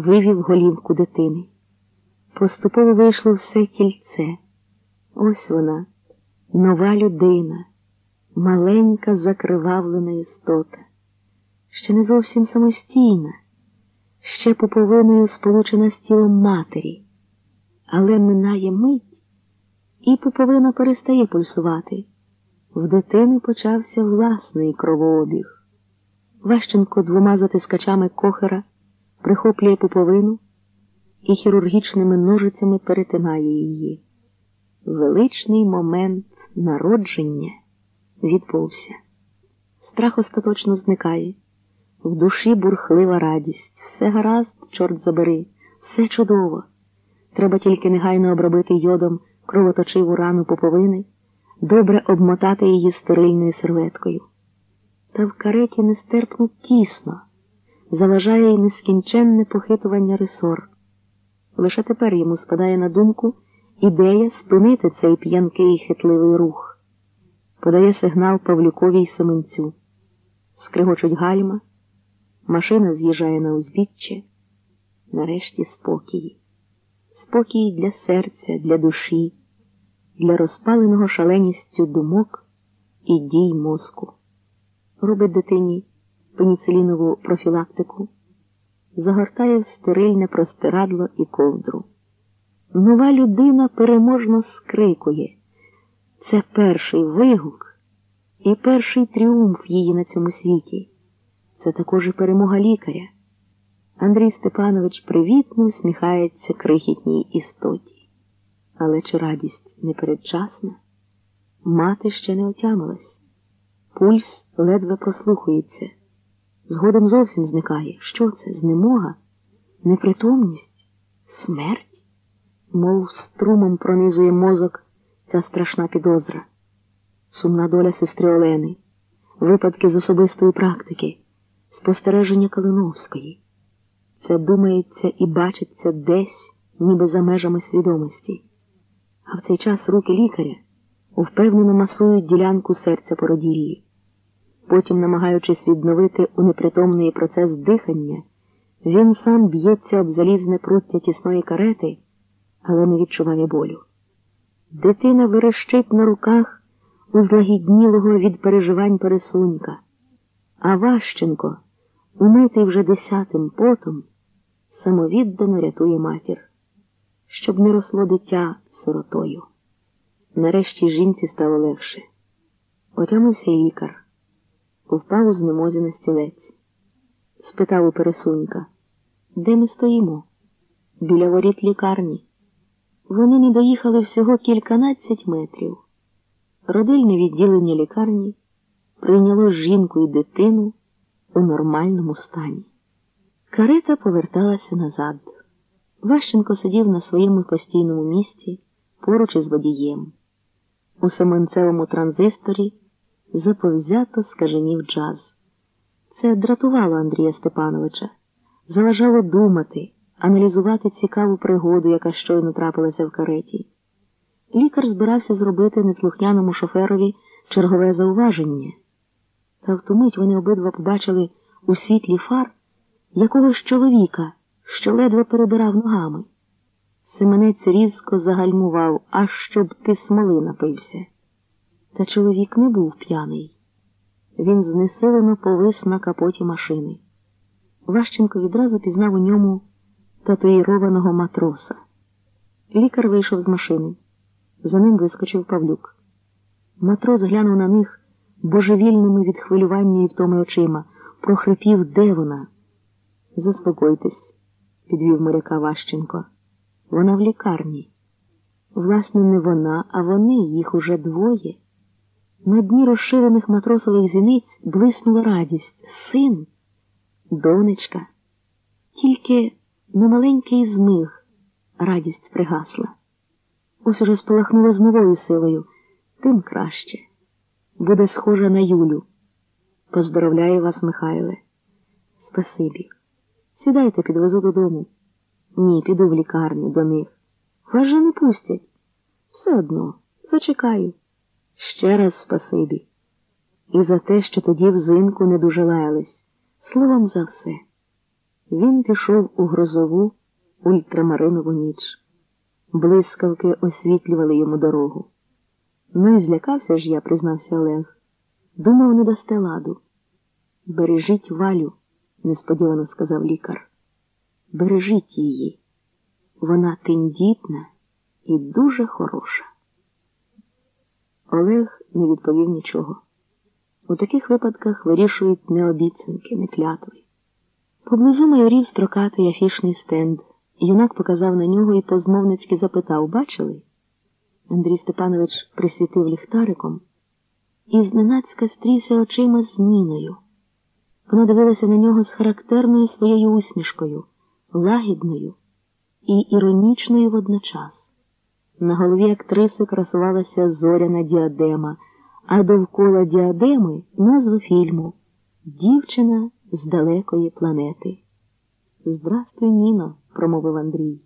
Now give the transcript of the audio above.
вивів голівку дитини. Поступово вийшло все кільце. Ось вона, нова людина, маленька закривавлена істота, ще не зовсім самостійна, ще пуповиною сполучена з тілом матері, але минає мить, і пуповина перестає пульсувати. В дитини почався власний кровообіг. Ващенко двома затискачами кохера прихоплює пуповину і хірургічними ножицями перетинає її. Величний момент народження відбувся. Страх остаточно зникає. В душі бурхлива радість. Все гаразд, чорт забери, все чудово. Треба тільки негайно обробити йодом кровоточиву рану поповини, добре обмотати її стерильною серветкою. Та в кареті нестерпно тісно, заважає й нескінченне похитування ресор. Лише тепер йому спадає на думку ідея спинити цей п'янкий і хитливий рух, подає сигнал Павлюкові й Семенцю. Скригочуть гальма, машина з'їжджає на узбіччя, нарешті спокій. Спокій для серця, для душі, для розпаленого шаленістю думок і дій мозку. Робить дитині пеніцилінову профілактику, загортає в стерильне простирадло і ковдру. Нова людина переможно скрикує. Це перший вигук і перший тріумф її на цьому світі. Це також і перемога лікаря. Андрій Степанович привітно усміхається крихітній істоті. Але чи радість не передчасна? Мати ще не отямилась. Пульс ледве прослухується. Згодом зовсім зникає. Що це? Знемога? Непритомність? Смерть? Мов струмом пронизує мозок ця страшна підозра. Сумна доля сестри Олени, випадки з особистої практики, спостереження Калиновської. Це думається і бачиться десь, ніби за межами свідомості. А в цей час руки лікаря впевнено масують ділянку серця породіллі. Потім, намагаючись відновити у непритомний процес дихання, він сам б'ється об залізне пруття тісної карети, але не відчуває болю. Дитина верещить на руках у злагіднілого від переживань пересунька, а Ващенко, умитий вже десятим потом, самовіддано рятує матір, щоб не росло дитя сиротою. Нарешті жінці стало легше. Отямився й лікар впав у знемозі на стілець. Спитав у пересунька, де ми стоїмо? Біля воріт лікарні. Вони не доїхали всього кільканадцять метрів. Родильне відділення лікарні прийняло жінку і дитину у нормальному стані. Карета поверталася назад. Ващенко сидів на своєму постійному місці поруч із водієм. У Семенцевому транзисторі заповзято скаженів джаз. Це дратувало Андрія Степановича, заважало думати, аналізувати цікаву пригоду, яка щойно трапилася в кареті. Лікар збирався зробити неслухняному шоферові чергове зауваження. Та в ту мить вони обидва побачили у світлі фар якогось чоловіка, що ледве перебирав ногами. Семенець різко загальмував, аж щоб ти смоли напився. Та чоловік не був п'яний. Він знесилено повис на капоті машини. Ващенко відразу пізнав у ньому татуїрованого матроса. Лікар вийшов з машини. За ним вискочив Павлюк. Матрос глянув на них божевільними від хвилювання і втоми очима, прохрипів, де вона. Заспокойтесь, підвів моряка Ващенко. Вона в лікарні. Власне, не вона, а вони, їх уже двоє. На дні розширених матросових зіниць блиснула радість. Син, донечка. Тільки на маленький змиг радість пригасла. Ось уже спалахнула з новою силою, тим краще. Буде схожа на Юлю. Поздоровляю вас, Михайле. Спасибі. Сідайте, підвезу додому. Ні, піду в лікарню до них. Вас же не пустять. Все одно, зачекаю. Ще раз спасибі. І за те, що тоді взимку не дуже лаялись. Словом за все. Він пішов у грозову ультрамаринову ніч. Блискавки освітлювали йому дорогу. Ну і злякався ж я, признався Олег. Думав, не дасте ладу. Бережіть валю, несподівано сказав лікар. Бережіть її. Вона тендітна і дуже хороша. Олег не відповів нічого. У таких випадках вирішують не обіцянки, не клятви. Поблизу майорів строкатий афішний стенд. Юнак показав на нього і позмовницьки запитав Бачили? Андрій Степанович присвітив ліхтариком і зненацька стрівся очима з Ніною. Вона дивилася на нього з характерною своєю усмішкою, лагідною і іронічною водночас. На голові актриси красувалася зоряна діадема, а довкола діадеми назву фільму Дівчина з далекої планети. Здрастуй, Ніно, промовив Андрій.